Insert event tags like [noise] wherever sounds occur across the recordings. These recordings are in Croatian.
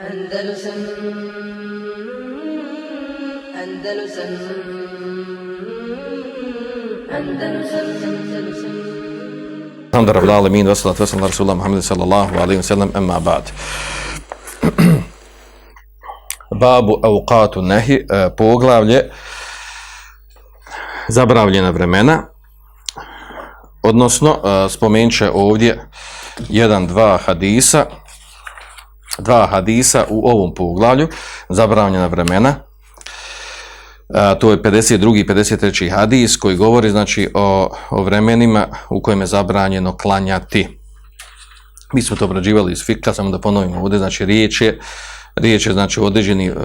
Andalusam Andalusam Andalusam Andalusam الحمد لله رب العالمين والصلاة والسلام على رسول الله محمد صلى الله عليه وسلم أما بعد Babu auqatu nehi, e, poglavlje zabravljena vremena, odnosno e, spomenut će ovdje jedan, dva hadisa, dva hadisa u ovom poglavlju, zabravljena vremena, a, to je 52. i 53. hadis koji govori znači o, o vremenima u kojima je zabranjeno klanjati. Mi smo to obrađivali iz fika, samo da ponovimo ovdje, znači riječ je, riječ je znači o određeni, uh,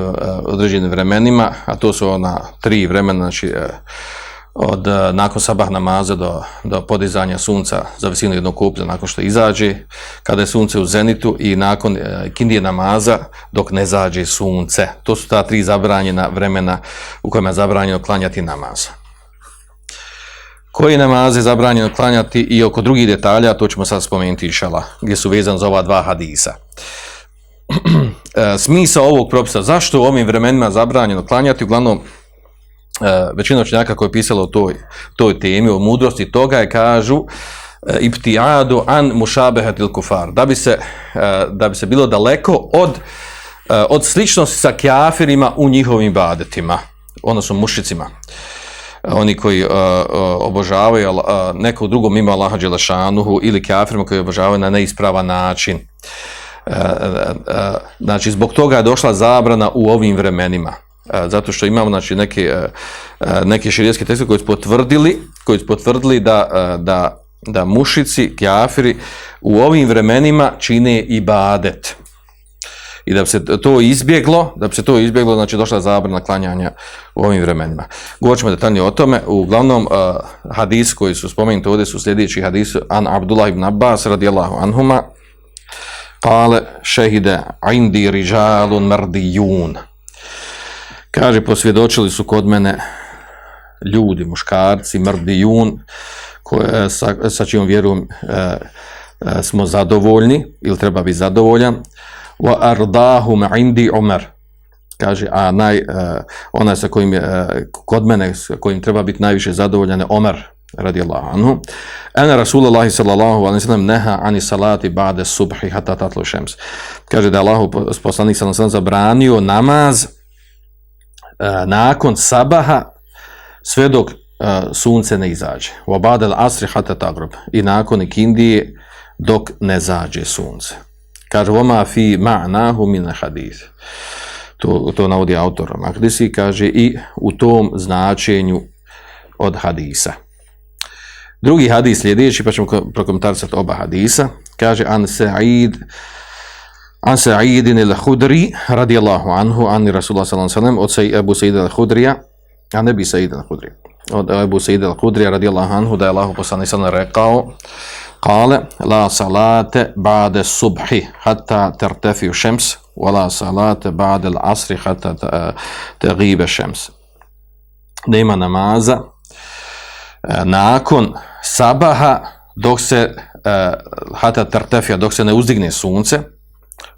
određenim vremenima, a to su ona tri vremena, znači od uh, nakon sabah namaza do, do podizanja sunca za visinu jednog kuplja nakon što izađe, kada je sunce u zenitu i nakon uh, kindije namaza dok ne zađe sunce. To su ta tri zabranjena vremena u kojima je zabranjeno klanjati namaza. Koji namaz je zabranjeno klanjati i oko drugih detalja, to ćemo sad spomenuti išala, gdje su vezani za ova dva hadisa. [clears throat] E, Smisao ovog propisa, zašto u ovim vremenima zabranjeno klanjati, uglavnom e, većina učenjaka koja je pisala o toj, toj temi, o mudrosti toga je kažu e, ibtijadu an mušabehatil kufar, da bi se, da bi se bilo daleko od, od sličnosti sa kjafirima u njihovim badetima, odnosno mušicima oni koji obožavaju nekog drugog mimo Allaha Đelešanuhu ili kafirima koji obožavaju na neispravan način. Znači, zbog toga je došla zabrana u ovim vremenima. Uh, zato što imamo znači, neke, uh, neke širijetske tekste koji su potvrdili, koji su potvrdili da, da, da mušici, kafiri u ovim vremenima čine ibadet i da bi se to izbjeglo, da bi se to izbjeglo, znači došla zabrana klanjanja u ovim vremenima. Govorit ćemo detaljnije o tome. Uglavnom, hadis koji su spomenuti ovdje su sljedeći hadis an Abdullah ibn Abbas radijallahu anhuma kale šehide indi rižalun mardijun kaže, posvjedočili su kod mene ljudi, muškarci, mrdijun koje, sa, sa čijom vjerom uh, uh, smo zadovoljni ili treba biti zadovoljan. Wa ardahum indi Umar kaže a naj uh, ona sa kojim uh, kod mene sa kojim treba biti najviše zadovoljan je Omar radijallahu anhu. Ana rasulullah sallallahu alejhi ve sellem naha ani salati ba'da subhi hatta tatlu shams kaže da Allah poslanik sallallahu alejhi zabranio namaz nakon sabaha sve dok uh, sunce ne izađe. Wa ba'da al-asri hatta taghrib. I nakon ikindije dok ne zađe sunce. Kaže voma fi ma'nahu min hadis to, to navodi autor Mahdisi kaže i u tom značenju od hadisa. Drugi hadis sljedeći pa ćemo prokomentarisati oba hadisa. Kaže an Sa'id An Sa'idin al-Hudri radijallahu anhu, ani Rasulullah sallallahu sallam, od Abu Sa'id al-Hudrija, a ne bi Sa'id al-Hudri, od Abu Sa'id al-Hudrija radijallahu anhu, da je Allah poslani sallam rekao, "Qale la salate ba'da subhi, hatta tertefiju šems, wa la salate ba'da al-asr hatta tegibe šems. Nema namaza, e, nakon sabaha, dok se, e, hata tartafi dok se ne uzdigne sunce,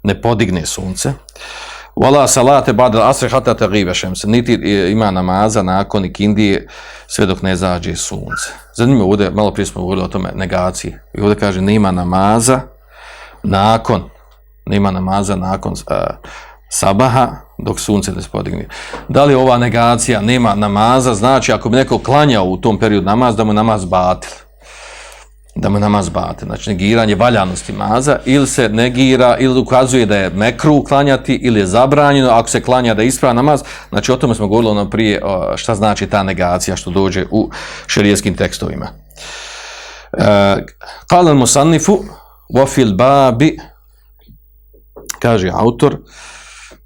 ne podigne sunce Wala salate ba'da al-asr hatta taghiba shams. Niti ima namaza nakon ikindije sve dok ne zađe sunce. Zanimljivo ovdje, malo prije smo govorili o tome negaciji. I ovdje kaže nema namaza nakon nema namaza nakon uh, sabaha dok sunce ne podigne. Da li ova negacija nema namaza, znači ako bi neko klanjao u tom periodu namaz, da mu namaz batil da mu namaz bate, znači negiranje valjanosti maza, ili se negira, ili ukazuje da je mekru uklanjati, ili je zabranjeno, ako se klanja da je ispravan namaz, znači o tome smo govorili ono prije šta znači ta negacija što dođe u šerijskim tekstovima. Kalan uh, musannifu, wafil babi, kaže autor,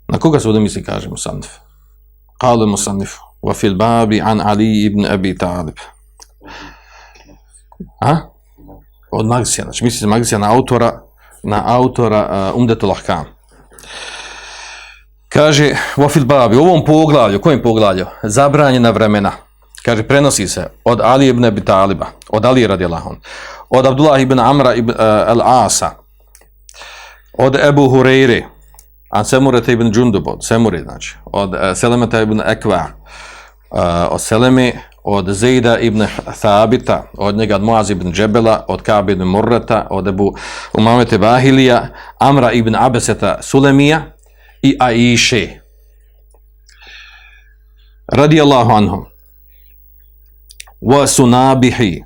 na koga se ovdje misli kaže musannif? Kalan musannifu, wafil babi an Ali ibn Abi Talib. A? Od Magsija, znači misli Magsija na autora, na autora uh, Umdetul Ahkam. Kaže, Wafil Babi, u ovom poglavlju, kojem poglavlju? Zabranjena vremena. Kaže, prenosi se od Ali ibn Abi Taliba, od Ali radijalahon, od Abdullah ibn Amra ibn uh, al-Asa, od Ebu Hureyre, an Semureta ibn Džundub, od Semure, znači, od e, Selemeta ibn Ekva, e, od Seleme, od Zejda ibn Thabita, od njega od Muaz ibn Džebela, od Kabe ibn Murrata, od Ebu Umamete Bahilija, Amra ibn Abeseta Sulemija i Aiše. Radijallahu anhum. Wa sunabihi.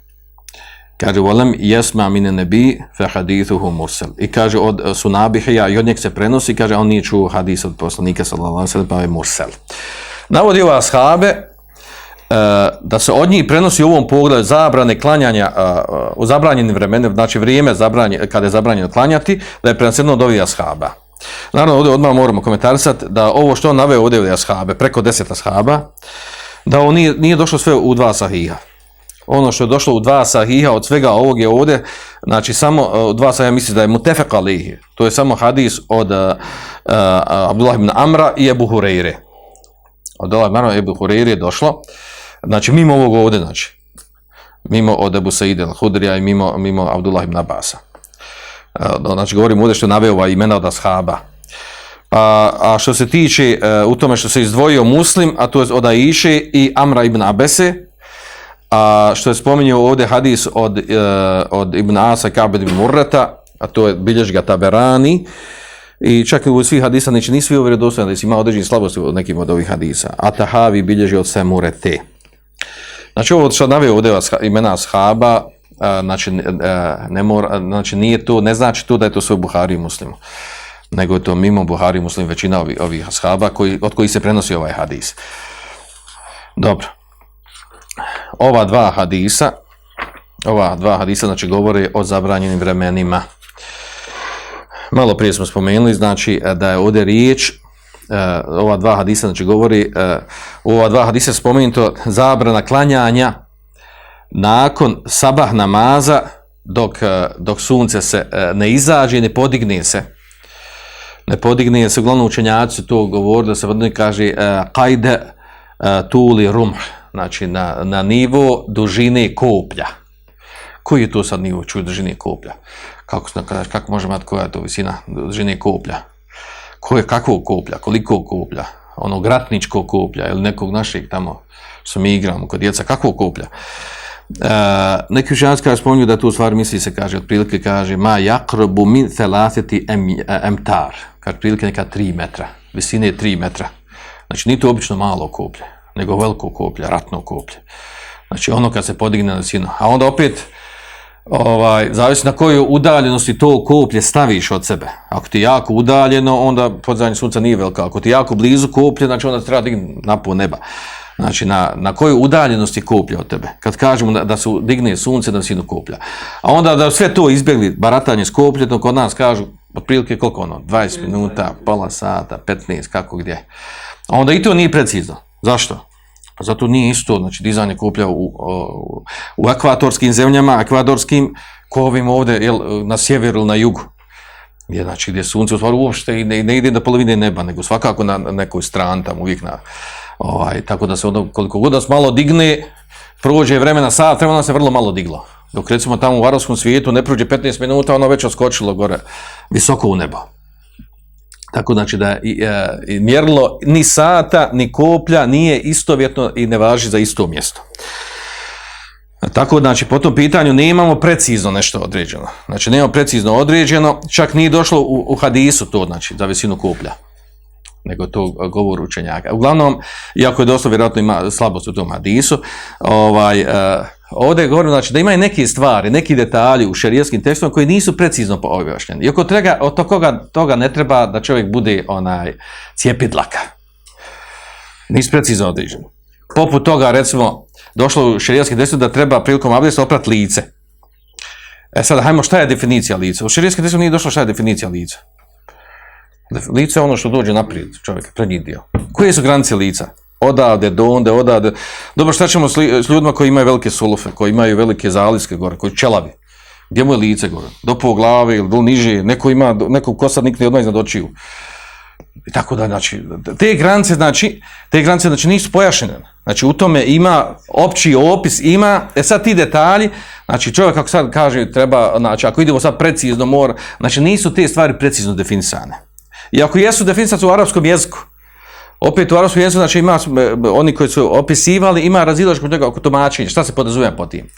Kaže, volem jesma mine nebi fe hadithuhu mursel. I kaže, od sunabihija i od njeg se prenosi, kaže, on nije čuo hadis od poslanika sallallahu alaihi pa je mursel. Navodi ova ashabe, da se od njih prenosi u ovom pogledu zabrane klanjanja u zabranjenim vremenima, znači vrijeme zabranje, kada je zabranjeno klanjati, da je prenoseno od ovih ashaba. Naravno, ovdje odmah moramo komentarisati da ovo što on naveo ovdje od ashabe, preko deset ashaba, da ovo nije, došlo sve u dva sahiha ono što je došlo u dva sahiha od svega ovog je ovdje, znači samo uh, dva sahiha misli da je mutefek alihi, to je samo hadis od uh, uh, Abdullah ibn Amra i Ebu Hureyre. Od Abdullah ibn Amra i Ebu Hureyre je došlo, znači mimo ovog ovdje, znači, mimo od Ebu Said al-Hudrija i mimo, mimo Abdullah ibn Abasa. Znači govorimo ovdje što je naveo ova imena od ashaba. A, a što se tiče uh, u tome što se izdvojio muslim, a to je od Aiše i Amra ibn Abese, a što je spominjao ovdje hadis od, uh, od Ibn Asa Kabed ibn Murrata, a to je bilješ ga Taberani, i čak i u svih hadisa, znači nisu svi uvjeri dostojni, da ima određeni slabosti od nekim od ovih hadisa. A Tahavi bilježi od Semurete. Znači ovo što navio ovdje imena ashaba, a, znači, a, ne mora, znači nije to, ne znači to da je to sve Buhari i Muslimu, nego je to mimo Buhari i Muslim većina ovih, ovih ashaba koji, od kojih se prenosi ovaj hadis. Dobro ova dva hadisa, ova dva hadisa, znači govore o zabranjenim vremenima. Malo prije smo spomenuli, znači da je ovdje riječ, ova dva hadisa, znači govori, uh, ova dva hadisa spomenuto zabrana klanjanja nakon sabah namaza, dok, uh, dok sunce se ne izađe, ne podigne se, ne podigne se, uglavnom učenjaci to govori, da se vodnik kaže, kajde tuli rumh, znači na, na nivo dužine koplja. Koji je to sad nivo čuj dužine koplja? Kako, kako možemo imati koja je to visina dužine koplja? Koje, kakvog koplja? Koliko koplja? Ono gratničko koplja ili nekog našeg tamo što mi igramo kod djeca, kakvog koplja? Uh, neki učenjaci spominju da tu stvar misli se kaže, otprilike kaže ma jakrobu min thelaseti em, emtar, kaže otprilike neka 3 metra, visine 3 metra. Znači, nije to obično malo koplje nego veliko koplje, ratno koplje. Znači ono kad se podigne na sinu. A onda opet, ovaj, zavisi na kojoj udaljenosti to koplje staviš od sebe. Ako ti je jako udaljeno, onda podzanje sunca nije velika. Ako ti je jako blizu koplje, znači onda treba dignuti na pol neba. Znači, na, na kojoj udaljenosti koplja od tebe? Kad kažemo da, da su digne sunce na visinu koplja. A onda da sve to izbjegli, baratanje s kopljetom, kod nas kažu, otprilike koliko ono, 20 minuta, pola sata, 15, kako gdje. A onda i to nije precizno. Zašto? Pa zato nije isto, znači dizanje koplja u, u, ekvatorskim zemljama, ekvadorskim, ko ovim ovdje, jel, na sjeveru ili na jugu. Gdje, znači, gdje sunce u stvaru uopšte ne, ne ide do polovine neba, nego svakako na, nekoj strani tamo uvijek na, ovaj, tako da se onda koliko god da se malo digne, prođe vremena sat, vremena se vrlo malo diglo. Dok recimo tamo u varovskom svijetu ne prođe 15 minuta, ono već oskočilo gore, visoko u nebo. Tako znači da e, mjerilo ni sata, ni koplja nije istovjetno i ne važi za isto mjesto. Tako znači po tom pitanju ne imamo precizno nešto određeno. Znači nemamo precizno određeno, čak nije došlo u, hadisu to znači za visinu koplja nego to govor učenjaka. Uglavnom, iako je dosta vjerojatno ima slabost u tom hadisu, ovaj, uh, ovdje govorim znači, da imaju neke stvari, neki detalji u šerijskim tekstovima koji nisu precizno objašnjeni. Iako treba, od toga, toga ne treba da čovjek bude onaj cijepidlaka. Nisu precizno određeni. Poput toga, recimo, došlo u šerijskim tekstovima da treba prilikom abdesta oprat lice. E sad, hajmo, šta je definicija lica? U šerijskim tekstovima nije došlo šta je definicija lica. Lice je ono što dođe naprijed čovjeka, prednji dio. Koje su granice lica? Odavde, do onde, odavde. Dobro, šta ćemo s ljudima koji imaju velike sulufe, koji imaju velike zaliske gore, koji čelavi? Gdje mu je lice gore? Do pol glave ili do niže? Neko ima, neko ko sad nikne odmah iznad očiju. I tako da, znači, te granice, znači, te granice, znači, nisu pojašene. Znači, u tome ima opći opis, ima, e sad ti detalji, znači, čovjek, kako sad kaže, treba, znači, ako idemo sad precizno, mora, znači, nisu te stvari precizno definisane. I ako jesu definicija su u arapskom jeziku, opet u arapskom jeziku, znači ima, e, oni koji su opisivali, ima razilaž kod toga oko tumačenja, šta se podrazumijeva po tim.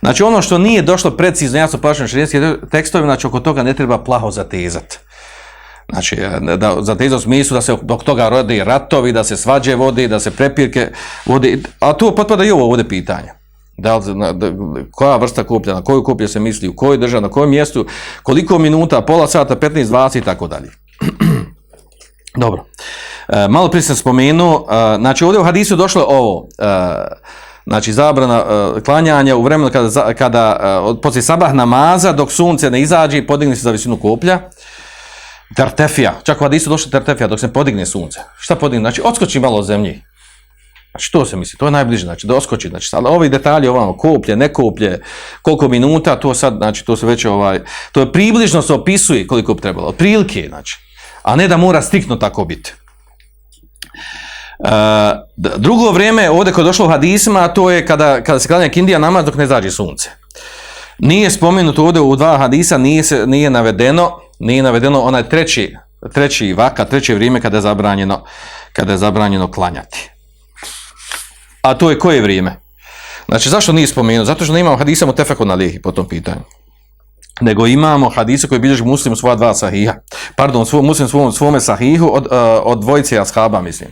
Znači ono što nije došlo precizno, jasno pojašnjeno širijeskim tekstovima, znači oko toga ne treba plaho zatezati. Znači, e, da, zatezati u smislu da se dok toga rodi ratovi, da se svađe vodi, da se prepirke vodi, a tu potpada i ovo ovdje pitanje. Da li, na- da- koja vrsta kuplja, na koju kuplje se misli, u kojoj državi, na kojem mjestu, koliko minuta, pola sata, 15, 20 i tako dalje. [clears throat] Dobro. E, malo prije sam spomenuo, e, znači ovdje u hadisu došlo ovo, e, znači zabrana klanjanja u vremenu kada, kada poslije sabah namaza dok sunce ne izađe i podigne se za visinu koplja, tertefija, čak u hadisu došlo tertefija dok se podigne sunce. Šta podigne? Znači odskoči malo od zemlji. Znači to se misli, to je najbliže, znači da oskoči, znači sad ovi detalji ovamo, koplje, ne koplje, koliko minuta, to sad, znači to se već ovaj, to je približno se opisuje koliko bi trebalo, otprilike, znači, a ne da mora striktno tako biti. Drugo vrijeme, ovdje koje je došlo u hadisima, to je kada, kada se klanja kindija namaz dok ne zađe sunce. Nije spomenuto ovdje u dva hadisa, nije, nije navedeno, nije navedeno onaj treći, treći vaka, treće vrijeme kada je zabranjeno, kada je zabranjeno klanjati. A to je koje vrijeme? Znači, zašto nije spomenuo? Zato što ne imamo hadisa mu tefeku na lihi po tom pitanju. Nego imamo hadise koji bilježi muslim svoja dva sahiha. Pardon, muslim svome sahihu od, uh, od dvojice ashaba, mislim.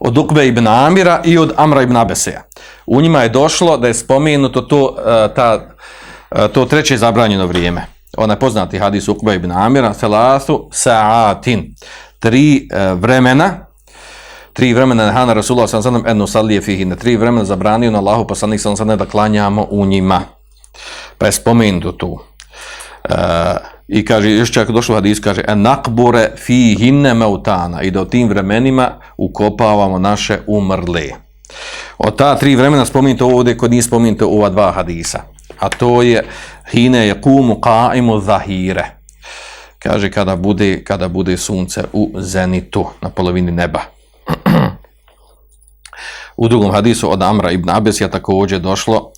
Od Ukbe ibn Amira i od Amra ibn Abeseja. U njima je došlo da je spomenuto to, uh, ta, uh, to treće zabranjeno vrijeme. Onaj poznati hadis Ukbe ibn Amira, Selatu sa'atin. Tri uh, vremena, tri vremena na Hana Rasulullah sallallahu alejhi ve enu salije fihi na tri vremena zabranio na Allahu poslanik sallallahu da klanjamo u njima. Pa je spomenuto tu. I kaže, još čak došlo hadis, kaže, nakbure fi hinne meutana i da u tim vremenima ukopavamo naše umrle. Od ta tri vremena spomenuto ovdje kod spomenuto u ova dva hadisa. A to je hine je kumu qaimu zahire. Kaže, kada bude, kada bude sunce u zenitu, na polovini neba. [clears throat] U drugom hadisu od Amra ibn Abesija također došlo,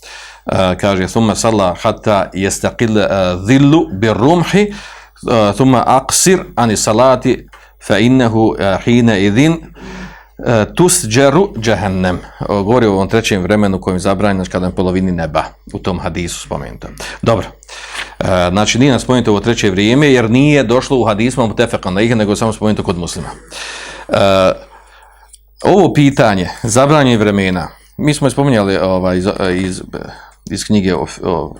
kaže, thumma salla hatta jestaqil uh, dhillu bir rumhi, uh, thumma aqsir ani salati, fa innehu uh, hine idhin uh, tusđeru džahennem. O, Govori o trećem vremenu kojim je zabranjeno kada je polovini neba, u tom hadisu spomenuto. Dobro. Uh, znači nije nam spomenuto ovo treće vrijeme, jer nije došlo u hadisma u tefekan na ih, nego samo spomenuto kod muslima. Uh, ovo pitanje, zabranjanje vremena, mi smo spominjali ovaj, iz, iz, iz knjige o,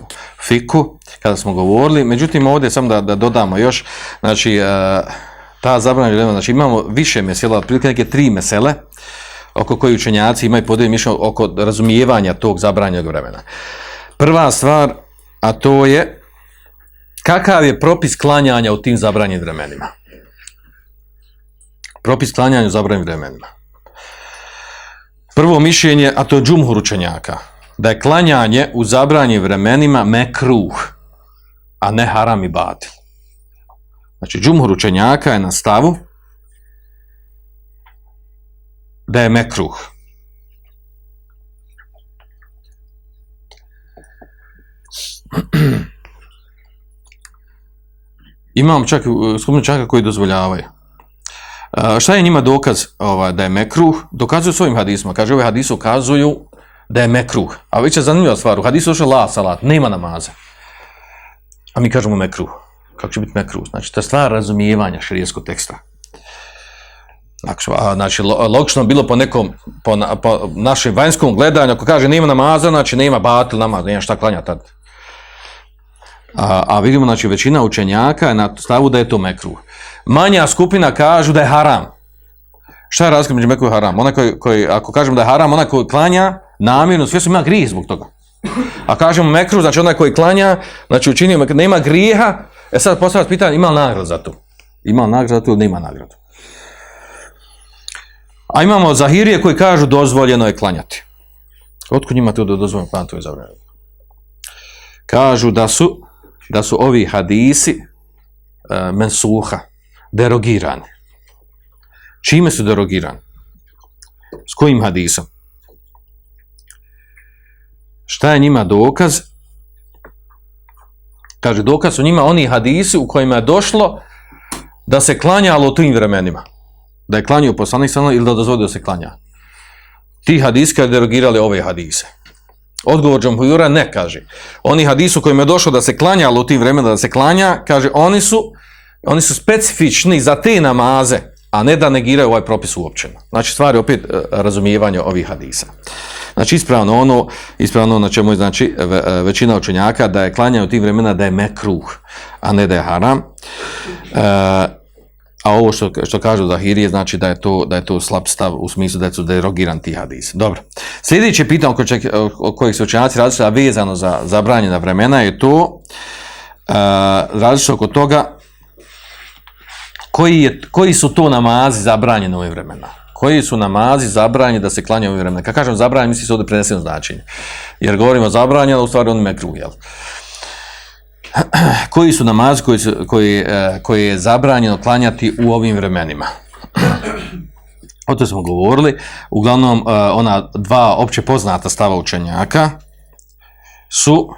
fiku, kada smo govorili, međutim ovdje samo da, da dodamo još, znači e, ta vremena, znači imamo više mesela, otprilike neke tri mesele, oko koji učenjaci imaju podijeljeno mišljenje oko razumijevanja tog zabranjenog vremena. Prva stvar, a to je kakav je propis klanjanja u tim zabranjenim vremenima. Propis klanjanja u zabranjenim vremenima. Prvo mišljenje, a to je džumhur učenjaka, da je klanjanje u zabranjenim vremenima mekruh, a ne haram i batil. Znači, džumhur učenjaka je na stavu da je mekruh. [clears throat] Imam čak skupinu čaka koji dozvoljavaju. Šta je njima dokaz ovaj, da je mekruh? Dokazuju svojim hadisma. Kaže, ove hadise ukazuju da je mekruh. A već je zanimljiva stvar. U hadisu došlo la salat, nema namaza. A mi kažemo mekruh. Kako će biti mekruh? Znači, to je stvar razumijevanja širijetskog teksta. Znači, znači, lo- logično bilo po nekom, po, na, po našem vanjskom gledanju, ako kaže nema namaza, znači nema batil namaz, nema šta klanja tad. A, a vidimo, znači, većina učenjaka je na stavu da je to mekruh. Manja skupina kažu da je haram. Šta je razlika među mekruh i haram? Onaj koji, koji, ako kažemo da je haram, onaj koji klanja namjerno, sve su ima grijeh zbog toga. A kažemo mekruh, znači onaj koji klanja, znači učinio, mek- nema grijeha, e sad postavlja pitanje, ima li nagradu za to? Ima li nagradu za to ili nema nagradu? A imamo zahirije koji kažu dozvoljeno je klanjati. Otkud njima to dozvoljeno klanjati je? Kažu da su, da su ovi hadisi uh, mensuha, derogirani. Čime su derogirani? S kojim hadisom? Šta je njima dokaz? Kaže, dokaz su njima oni hadisi u kojima je došlo da se klanjalo u tim vremenima. Da je klanjao poslanik sallallahu ili da dozvolio se klanja. Ti hadisi kad derogirali ove hadise. Odgovor Džamhujura ne kaže. Oni hadisu kojim je došlo da se klanjalo u tim vremenima da se klanja, kaže oni su, oni su specifični za te namaze, a ne da negiraju ovaj propis uopće. Znači stvari opet e, razumijevanje ovih hadisa. Znači ispravno ono, ispravno ono na čemu je znači e, većina učenjaka da je klanjanje u tim vremena da je mekruh, a ne da je haram. E, a ovo što, što kažu Zahirije znači da je to da je to slab stav u smislu da su derogiran ti hadis. Dobro. Sljedeće pitanje oko, ček, o kojih se učenjaci različite, a vezano za zabranjena vremena je to uh, različite oko toga koji, je, koji su to namazi zabranjeni u ovim vremena. Koji su namazi zabranjeni da se klanjaju u ovim vremena. Kad kažem zabranjeni, misli se ovdje preneseno značenje. Jer govorimo zabranjeno, u stvari on me kruh, jel? [clears throat] koji su namazi koji, su, koji, e, koji je zabranjeno klanjati u ovim vremenima. [clears throat] O to smo govorili. Uglavnom, e, ona dva opće poznata stava učenjaka su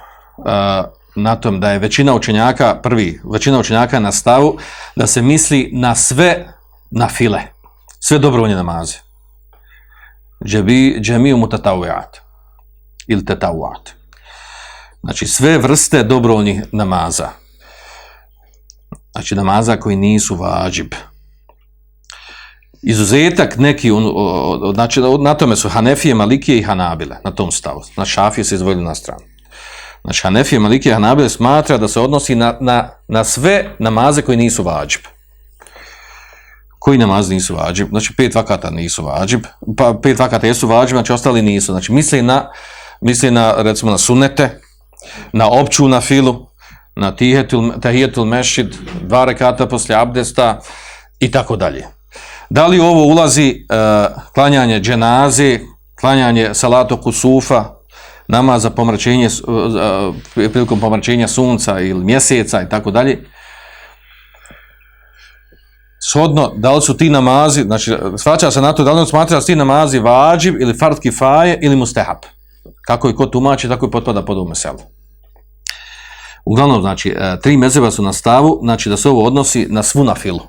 e, na tom da je većina učenjaka, prvi, većina učenjaka na stavu da se misli na sve na file, sve dobrovoljne namaze. Džebi, džemiju mutatavijat ili tetavijat. Znači sve vrste dobrovoljnih namaza. Znači namaza koji nisu vađib. Izuzetak neki, znači na tome su Hanefije, Malikije i Hanabile, na tom stavu. Znači Šafije se izvojili na stranu. Znači Hanefije, Malikije Hanabile smatra da se odnosi na, na, na sve namaze koji nisu vađib. Koji namazi nisu vađib? Znači pet vakata nisu vađib, pa pet vakata jesu vađib, znači ostali nisu. Znači misli na, misli na recimo na sunete, na opću na filu, na tihetul, tahijetul mešid, dva rekata poslije abdesta i tako dalje. Da li ovo ulazi uh, klanjanje dženaze, klanjanje salatu kusufa, nama za pomračenje, uh, prilikom pomračenja sunca ili mjeseca i tako dalje? Shodno, da li su ti namazi, znači, svaća se na to, da li on smatra da ti namazi vađiv ili fard kifaje ili mustehab. Kako i ko tumači, tako i potpada pod ovu meselu. Uglavnom, znači, e, tri mezeva su na stavu, znači da se ovo odnosi na svu na filu.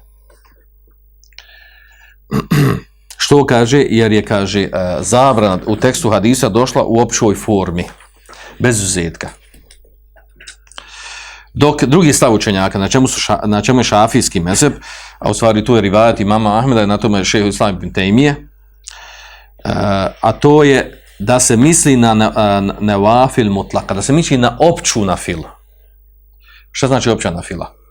[clears throat] Što kaže? Jer je, kaže, e, zabrana u tekstu hadisa došla u općoj formi, bez uzetka. Dok drugi stav učenjaka, na čemu, su ša, na čemu je šafijski mezeb, a u stvari tu je rivajat imama Ahmeda, na tome je šeho Islam ibn e, a to je da se misli na, wafil mutlaka, da se misli na opću na filu. Šta znači opća na fila?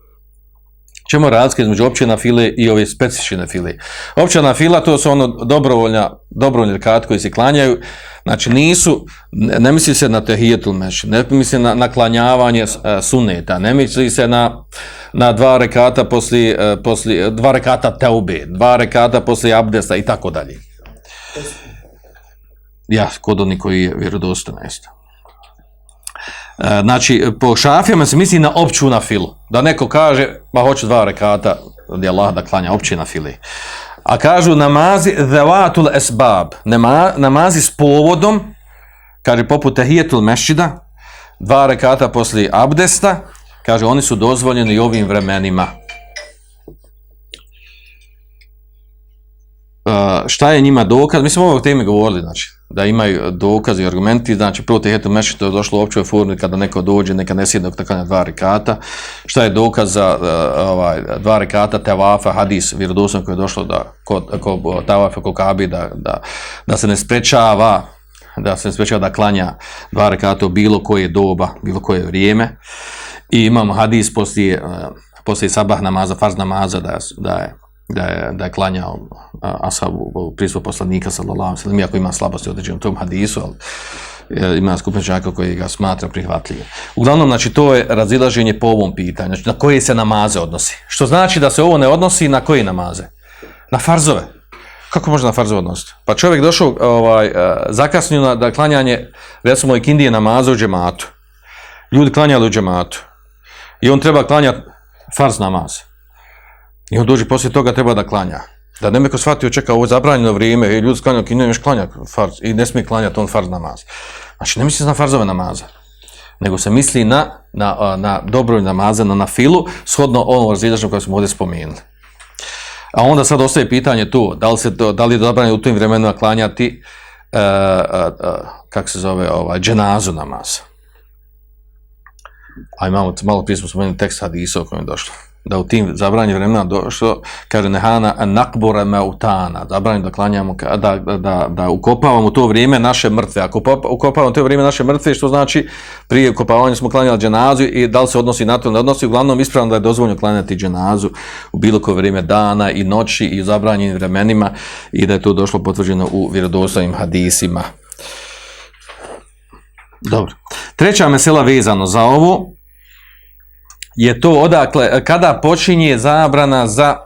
Čemu razlika između opće na file i ove specifične file? Opća na fila to su ono dobrovoljna, dobrovoljni rekat koji se klanjaju, znači nisu, ne, ne misli se na tehijetul meš, ne misli na, na klanjavanje uh, suneta, ne misli se na, na dva rekata poslije, uh, poslije, dva rekata teube, dva rekata poslije abdesta i tako dalje. Ja, kod oni koji je vjerodostojno jeste. Znači, po šafijama se misli na opću na filu. Da neko kaže, ba hoću dva rekata, od Allah da klanja opće na fili. A kažu namazi zevatul esbab, Nema, namazi s povodom, kaže poput tahijetul mešćida, dva rekata poslije abdesta, kaže oni su dozvoljeni i ovim vremenima. Uh, šta je njima dokaz? Mi smo ovog teme govorili, znači, da imaju dokazi i argumenti, znači prvo tehetu meši to je došlo u općoj formi kada neko dođe, neka ne sjedne na dva rekata. Šta je dokaz za uh, ovaj, dva rekata tevafa, hadis, vjerodostan koji je došlo da, kod, kod tevafa, kod kabi, da, da, da se ne sprečava da se sprečava da klanja dva rekata u bilo koje doba, bilo koje vrijeme. I imamo hadis poslije, uh, poslije sabah namaza, farz namaza, da, da je da je, da je klanjao ashabu u prisutstvu poslanika sallallahu sellem iako ima slabosti u određenom tom hadisu ali ima skupina čaka koji ga smatra prihvatljivim. Uglavnom, znači, to je razilaženje po ovom pitanju, znači, na koje se namaze odnosi. Što znači da se ovo ne odnosi na koje namaze? Na farzove. Kako može na farzove odnositi? Pa čovjek došao, ovaj, zakasnio na da klanjanje, recimo, i kindije namaza u džematu. Ljudi klanjali u džematu. I on treba klanjati farz namaz. I on dođe poslije toga treba da klanja. Da ne neko shvatio čeka ovo zabranjeno vrijeme i ljudi sklanjaju i ne još klanja farz i ne smije klanjati on farz namaz. Znači ne misli se na farzove namaze, nego se misli na, na, na dobroj namaze, na, na filu, shodno ovom razlijedašnju koje smo ovdje spomenuli. A onda sad ostaje pitanje tu, da li, se da li je zabranjeno u tim vremenima klanjati, uh, uh, kako se zove, ovaj, dženazu namaz. A imamo, malo prije smo spomenuli tekst hadisa o kojem je došlo. Da u tim zabranjenim vremena došlo, kaže nehana nakbora mautana, zabranjeno da klanjamo, da, da, da, ukopavamo to vrijeme naše mrtve. Ako ukopavamo to vrijeme naše mrtve, što znači prije ukopavanja smo klanjali dženazu i da li se odnosi na to, ne odnosi, uglavnom ispravno da je dozvoljeno klanjati dženazu u bilo koje vrijeme dana i noći i u zabranjenim vremenima i da je to došlo potvrđeno u vjerodostojnim hadisima. Dobro. Treća mesela vezano za ovo je to odakle, kada počinje zabrana za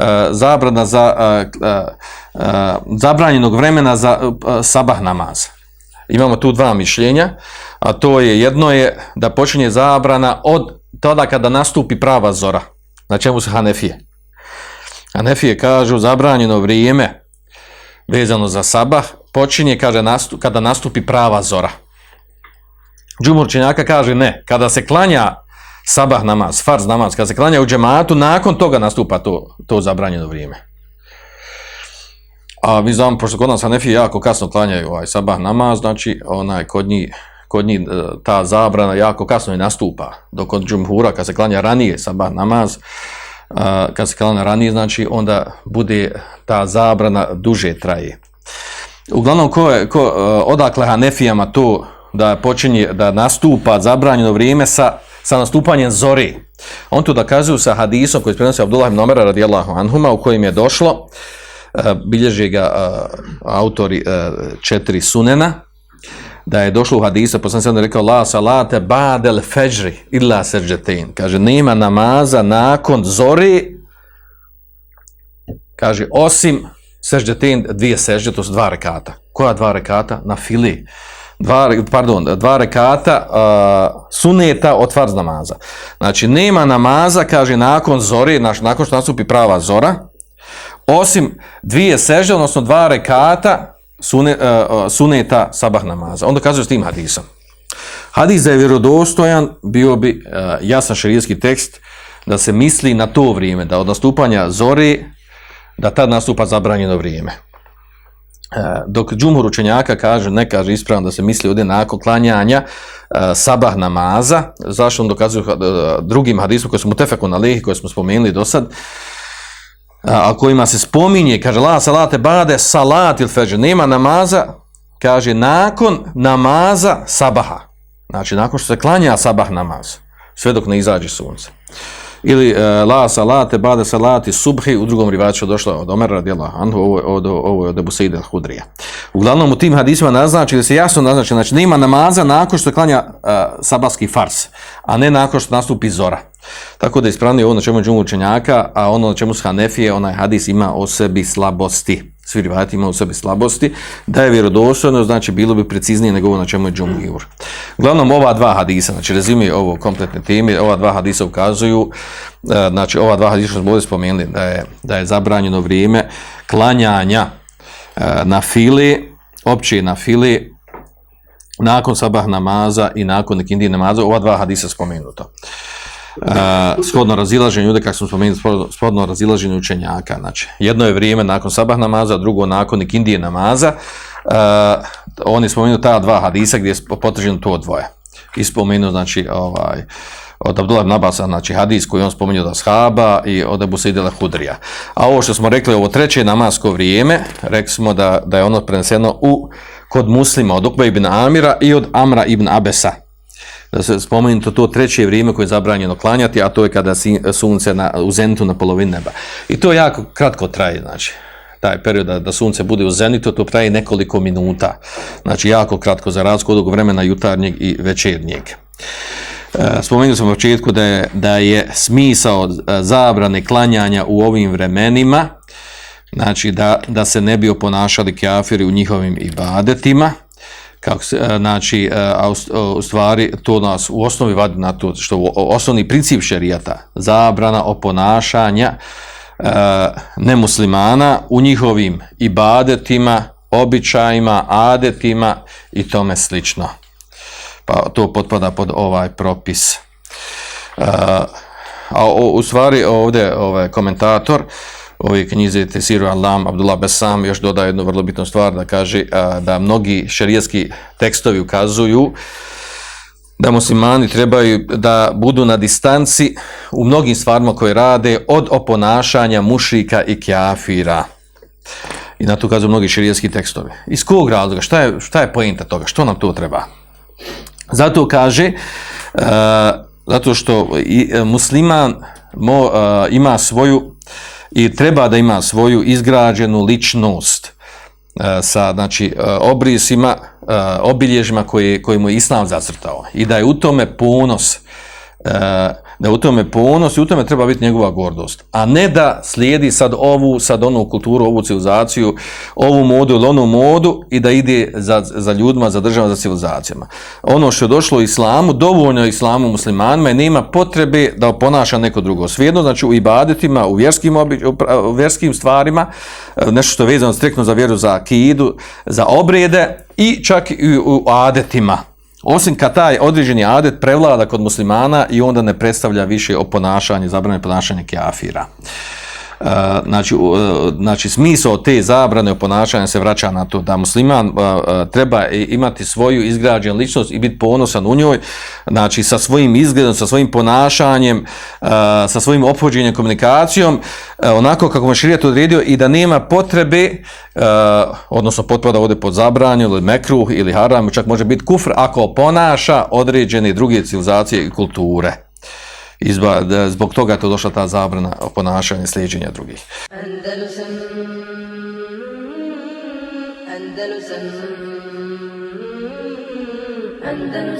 e, zabrana za e, e, zabranjenog vremena za sabah namaz. Imamo tu dva mišljenja, a to je jedno je da počinje zabrana od tada kada nastupi prava zora. Na čemu su Hanefije? Hanefije kažu zabranjeno vrijeme vezano za sabah počinje kaže, nastu, kada nastupi prava zora. Džumur Činjaka kaže ne, kada se klanja sabah namaz, farz namaz, kada se klanja u džematu, nakon toga nastupa to, to zabranjeno vrijeme. A mi znamo, pošto kod nas Hanefi jako kasno klanjaju ovaj sabah namaz, znači onaj kod njih kod njih e, ta zabrana jako kasno i nastupa, dok kod džumhura kad se klanja ranije sabah namaz, kad se klanja ranije, znači onda bude ta zabrana duže traje. Uglavnom, ko je, ko, e, odakle Hanefijama to da počinje, da nastupa zabranjeno vrijeme sa, sa nastupanjem zori. On tu dokazuju sa hadisom koji prenosi Abdullah ibn Omera radijallahu anhuma u kojim je došlo, e, bilježi ga e, autori e, četiri sunena, da je došlo u hadisa, poslan sam rekao la salate ba'del fejri illa seždetin. Kaže, nema namaza nakon zori, kaže, osim seždetin, dvije sežde, to su dva rekata. Koja dva rekata? Na fili. Dva, pardon, dva rekata uh, suneta od farz namaza. Znači, nema namaza, kaže, nakon zori, znači, nakon što nastupi prava zora, osim dvije sežde, odnosno dva rekata sune, uh, suneta sabah namaza. Onda kaže s tim hadisom. Hadis da je vjerodostojan, bio bi uh, jasan šerijski tekst da se misli na to vrijeme, da od nastupanja zori, da tad nastupa zabranjeno vrijeme. E, dok džumhur učenjaka kaže, ne kaže ispravno da se misli ovdje nakon klanjanja e, sabah namaza, zašto on dokazuje e, drugim hadisom koji smo tefeku na lehi, koje smo spomenuli do sad, a kojima se spominje, kaže la salate bade salat il feđer, nema namaza, kaže nakon namaza sabaha, znači nakon što se klanja sabah namaz, sve dok ne izađe sunce. Ili uh, la salate bade salati subhi, u drugom rivaču došlo od Omera radijallahu anhu, ovo, je od, Ebu Sejde al-Hudrija. Uglavnom u tim hadisima naznači da se jasno naznači, znači nema namaza nakon što klanja uh, sabahski fars, a ne nakon što nastupi zora. Tako da je ispravnije ovo na čemu je učenjaka, a ono na čemu su Hanefije, onaj hadis ima o sebi slabosti. Svi rivajati ima u sebi slabosti. Da je vjerodostojno, znači bilo bi preciznije nego ovo na čemu je džumhur. Uglavnom ova dva hadisa, znači rezimi ovo kompletne teme, ova dva hadisa ukazuju, e, znači ova dva hadisa smo ovdje spomenuli, da je, da je zabranjeno vrijeme klanjanja e, na fili, opće na fili, nakon sabah namaza i nakon nekindije namaza, ova dva hadisa spomenuto. Uh, shodno razilaženju ljudi, kako smo spomenuli, shodno- razilaženju učenjaka. Znači, jedno je vrijeme nakon sabah namaza, drugo nakon ikindije namaza. Uh, oni spomenuo ta dva hadisa gdje je potvrđeno to dvoje. I spomenuo, znači, ovaj, od Abdullah ibn Abasa, znači hadis koji on spomenuo da shaba i od Abu Saidila Hudrija. A ovo što smo rekli, ovo treće namasko vrijeme, rekli smo da, da je ono preneseno u, kod muslima, od Ukba ibn Amira i od Amra ibn Abesa da se spomenuto to treće vrijeme koje je zabranjeno klanjati, a to je kada sunce na, u zenitu na polovini neba. I to jako kratko traje, znači, taj period da, da sunce bude u zenitu, to traje nekoliko minuta. Znači, jako kratko za razliku od vremena jutarnjeg i večernjeg. E, Spomenuo sam u početku da je, da je smisao e, zabrane klanjanja u ovim vremenima, znači da, da se ne bi oponašali kafiri u njihovim ibadetima, kako se, e, znači, e, a u, u stvari to nas u osnovi vadi na to, što osnovni princip šerijata, zabrana oponašanja e, nemuslimana u njihovim ibadetima, običajima, adetima i tome slično. Pa to potpada pod ovaj propis. E, a u stvari ovdje ovaj komentator ove knjize Tesiru Alam, Abdullah Besam još dodaje jednu vrlo bitnu stvar da kaže a, da mnogi šerijski tekstovi ukazuju da muslimani trebaju da budu na distanci u mnogim stvarima koje rade od oponašanja mušrika i kjafira. I na to ukazuju mnogi širijski tekstovi. Iz kog razloga? Šta je, šta je pojenta toga? Što nam to treba? Zato kaže, e, zato što i, e, musliman mo, e, ima svoju i treba da ima svoju izgrađenu ličnost e, sa znači e, obrisima, e, obilježima koje, koje mu je islam zacrtao. I da je u tome ponos da je u tome ponos i u tome treba biti njegova gordost, a ne da slijedi sad ovu, sad onu kulturu, ovu civilizaciju, ovu modu ili onu modu i da ide za, za ljudima, za državama, za civilizacijama. Ono što je došlo u islamu, dovoljno je islamu muslimanima i nema potrebe da ponaša neko drugo. Svijedno, znači u ibadetima, u vjerskim, obi, u vjerskim stvarima, e, nešto što je vezano striktno za vjeru, za akidu, za obrede i čak i u adetima. Osim kad taj određeni adet prevlada kod muslimana i onda ne predstavlja više o ponašanju, zabrane ponašanja kjafira. Znači, uh, znači smisao te zabrane o ponašanju se vraća na to da musliman uh, uh, treba imati svoju izgrađenu ličnost i biti ponosan u njoj, znači sa svojim izgledom, sa svojim ponašanjem, sa svojim ophođenjem, komunikacijom, onako kako mu je širijet odredio i da nema potrebe, odnosno potpada ovdje pod zabranju ili mekruh ili haram, čak može biti kufr ako ponaša određene druge civilizacije i kulture. Da- zbog toga je to došla ta zabrana ponašanja i slijedženja drugih. Andalusam Andalusam Andalusam